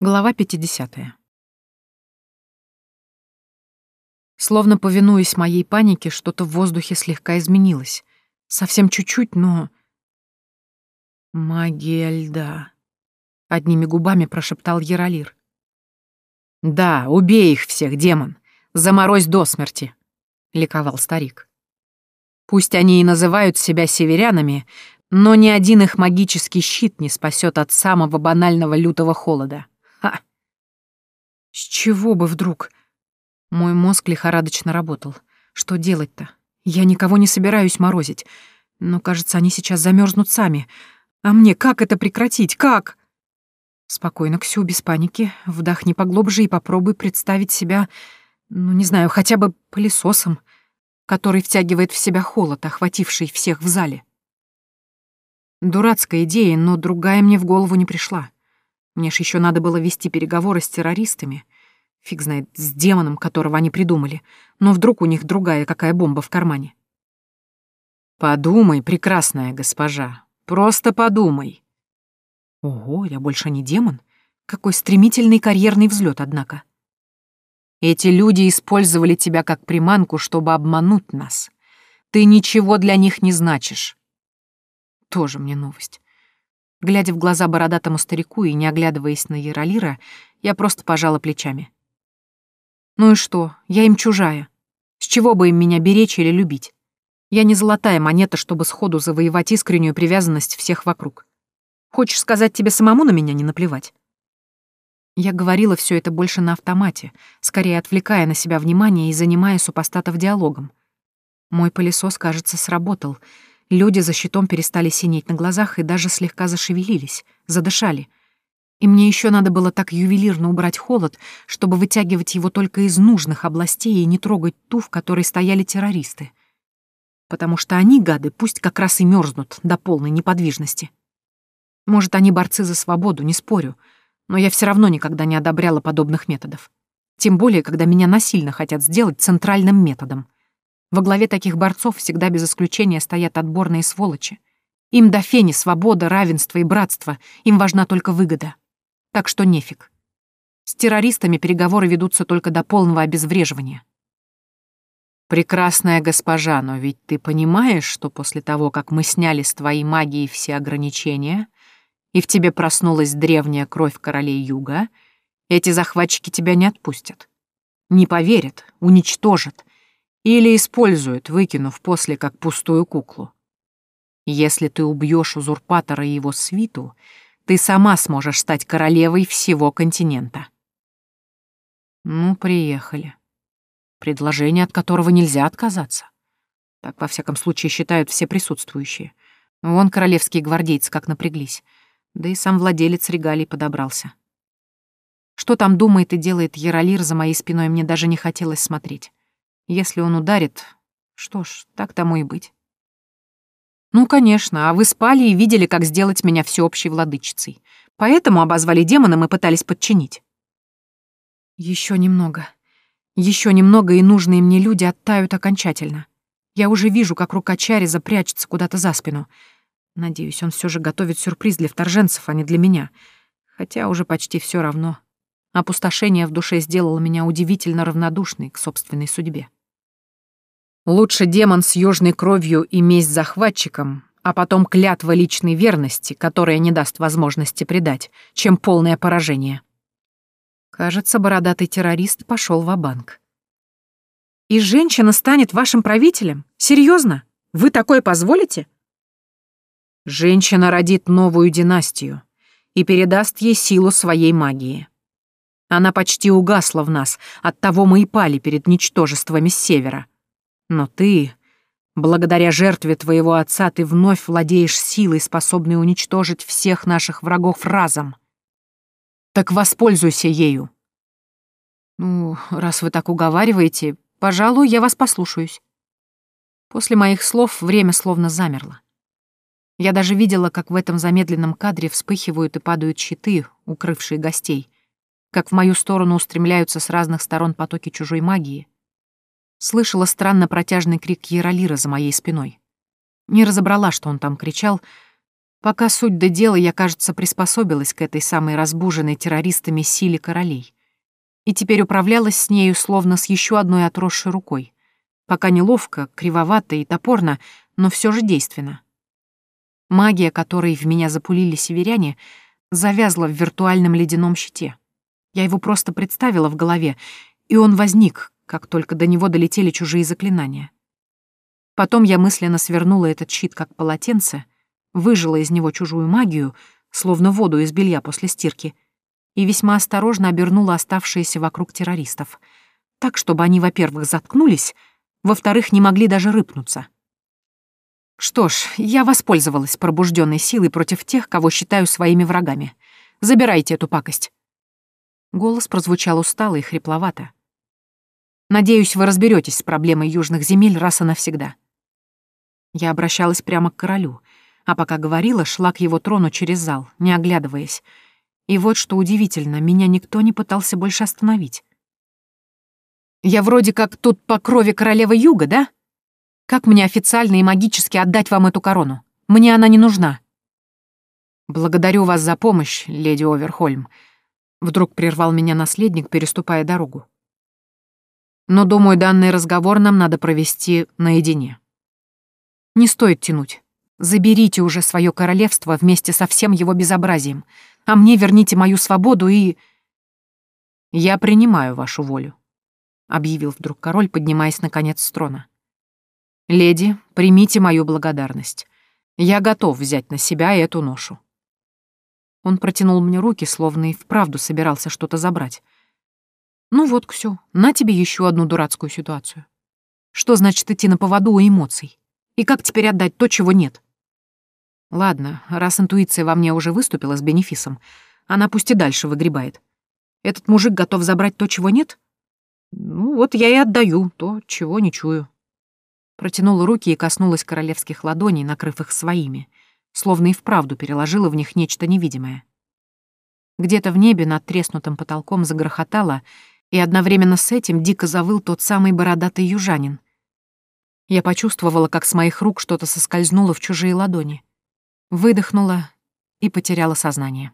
Глава 50. Словно повинуясь моей панике, что-то в воздухе слегка изменилось. Совсем чуть-чуть, но... «Магия льда», — одними губами прошептал Яролир. «Да, убей их всех, демон! Заморозь до смерти!» — ликовал старик. «Пусть они и называют себя северянами, но ни один их магический щит не спасет от самого банального лютого холода. С чего бы вдруг? Мой мозг лихорадочно работал. Что делать-то? Я никого не собираюсь морозить. Но, кажется, они сейчас замерзнут сами. А мне как это прекратить? Как? Спокойно, Ксю, без паники. Вдохни поглубже и попробуй представить себя, ну, не знаю, хотя бы пылесосом, который втягивает в себя холод, охвативший всех в зале. Дурацкая идея, но другая мне в голову не пришла. Мне ж еще надо было вести переговоры с террористами. Фиг знает, с демоном, которого они придумали. Но вдруг у них другая какая бомба в кармане. «Подумай, прекрасная госпожа, просто подумай». Ого, я больше не демон? Какой стремительный карьерный взлет, однако. Эти люди использовали тебя как приманку, чтобы обмануть нас. Ты ничего для них не значишь. Тоже мне новость. Глядя в глаза бородатому старику и не оглядываясь на Яролира, я просто пожала плечами. Ну и что, я им чужая. С чего бы им меня беречь или любить? Я не золотая монета, чтобы сходу завоевать искреннюю привязанность всех вокруг. Хочешь сказать, тебе самому на меня не наплевать? Я говорила все это больше на автомате, скорее отвлекая на себя внимание и занимая супостатов диалогом. Мой пылесос, кажется, сработал — Люди за щитом перестали синеть на глазах и даже слегка зашевелились, задышали. И мне еще надо было так ювелирно убрать холод, чтобы вытягивать его только из нужных областей и не трогать ту, в которой стояли террористы. Потому что они, гады, пусть как раз и мерзнут до полной неподвижности. Может, они борцы за свободу, не спорю, но я все равно никогда не одобряла подобных методов. Тем более, когда меня насильно хотят сделать центральным методом — во главе таких борцов всегда без исключения стоят отборные сволочи. Им до фени свобода, равенство и братство, им важна только выгода. Так что нефиг. С террористами переговоры ведутся только до полного обезвреживания. «Прекрасная госпожа, но ведь ты понимаешь, что после того, как мы сняли с твоей магией все ограничения, и в тебе проснулась древняя кровь королей Юга, эти захватчики тебя не отпустят. Не поверят, уничтожат, или используют, выкинув после как пустую куклу. Если ты убьешь узурпатора и его свиту, ты сама сможешь стать королевой всего континента. Ну, приехали. Предложение, от которого нельзя отказаться. Так, во всяком случае, считают все присутствующие. Вон королевские гвардейцы как напряглись. Да и сам владелец регалий подобрался. Что там думает и делает Яролир за моей спиной, мне даже не хотелось смотреть. Если он ударит, что ж, так тому и быть. Ну, конечно, а вы спали и видели, как сделать меня всеобщей владычицей. Поэтому обозвали демоном и пытались подчинить. Еще немного. Еще немного, и нужные мне люди оттают окончательно. Я уже вижу, как рука Чариза прячется куда-то за спину. Надеюсь, он все же готовит сюрприз для вторженцев, а не для меня. Хотя уже почти все равно. Опустошение в душе сделало меня удивительно равнодушной к собственной судьбе. Лучше демон с южной кровью и месть захватчикам, а потом клятва личной верности, которая не даст возможности предать, чем полное поражение. Кажется, бородатый террорист пошел в банк И женщина станет вашим правителем? Серьезно? Вы такое позволите? Женщина родит новую династию и передаст ей силу своей магии. Она почти угасла в нас, оттого мы и пали перед ничтожествами с севера. Но ты, благодаря жертве твоего отца, ты вновь владеешь силой, способной уничтожить всех наших врагов разом. Так воспользуйся ею. Ну, раз вы так уговариваете, пожалуй, я вас послушаюсь. После моих слов время словно замерло. Я даже видела, как в этом замедленном кадре вспыхивают и падают щиты, укрывшие гостей, как в мою сторону устремляются с разных сторон потоки чужой магии, Слышала странно протяжный крик Яролира за моей спиной. Не разобрала, что он там кричал, Пока суть до дела, я, кажется, приспособилась к этой самой разбуженной террористами силе королей. И теперь управлялась с нею словно с еще одной отросшей рукой. Пока неловко, кривовато и топорно, но все же действенно. Магия, которой в меня запулили северяне, завязла в виртуальном ледяном щите. Я его просто представила в голове, и он возник, как только до него долетели чужие заклинания. Потом я мысленно свернула этот щит как полотенце, выжила из него чужую магию, словно воду из белья после стирки, и весьма осторожно обернула оставшиеся вокруг террористов, так, чтобы они, во-первых, заткнулись, во-вторых, не могли даже рыпнуться. Что ж, я воспользовалась пробужденной силой против тех, кого считаю своими врагами. Забирайте эту пакость. Голос прозвучал устало и хрипловато. Надеюсь, вы разберетесь с проблемой южных земель раз и навсегда. Я обращалась прямо к королю, а пока говорила, шла к его трону через зал, не оглядываясь. И вот что удивительно, меня никто не пытался больше остановить. «Я вроде как тут по крови королевы Юга, да? Как мне официально и магически отдать вам эту корону? Мне она не нужна». «Благодарю вас за помощь, леди Оверхольм», — вдруг прервал меня наследник, переступая дорогу. «Но, думаю, данный разговор нам надо провести наедине». Не стоит тянуть. Заберите уже свое королевство вместе со всем его безобразием, а мне верните мою свободу и... Я принимаю вашу волю, — объявил вдруг король, поднимаясь наконец с трона. Леди, примите мою благодарность. Я готов взять на себя эту ношу. Он протянул мне руки, словно и вправду собирался что-то забрать. Ну вот, Ксю, на тебе еще одну дурацкую ситуацию. Что значит идти на поводу у эмоций? И как теперь отдать то, чего нет? Ладно, раз интуиция во мне уже выступила с бенефисом, она пусть и дальше выгребает. Этот мужик готов забрать то, чего нет? Ну вот я и отдаю то, чего не чую. Протянула руки и коснулась королевских ладоней, накрыв их своими, словно и вправду переложила в них нечто невидимое. Где-то в небе над треснутым потолком загрохотало, и одновременно с этим дико завыл тот самый бородатый южанин, я почувствовала, как с моих рук что-то соскользнуло в чужие ладони. Выдохнула и потеряла сознание.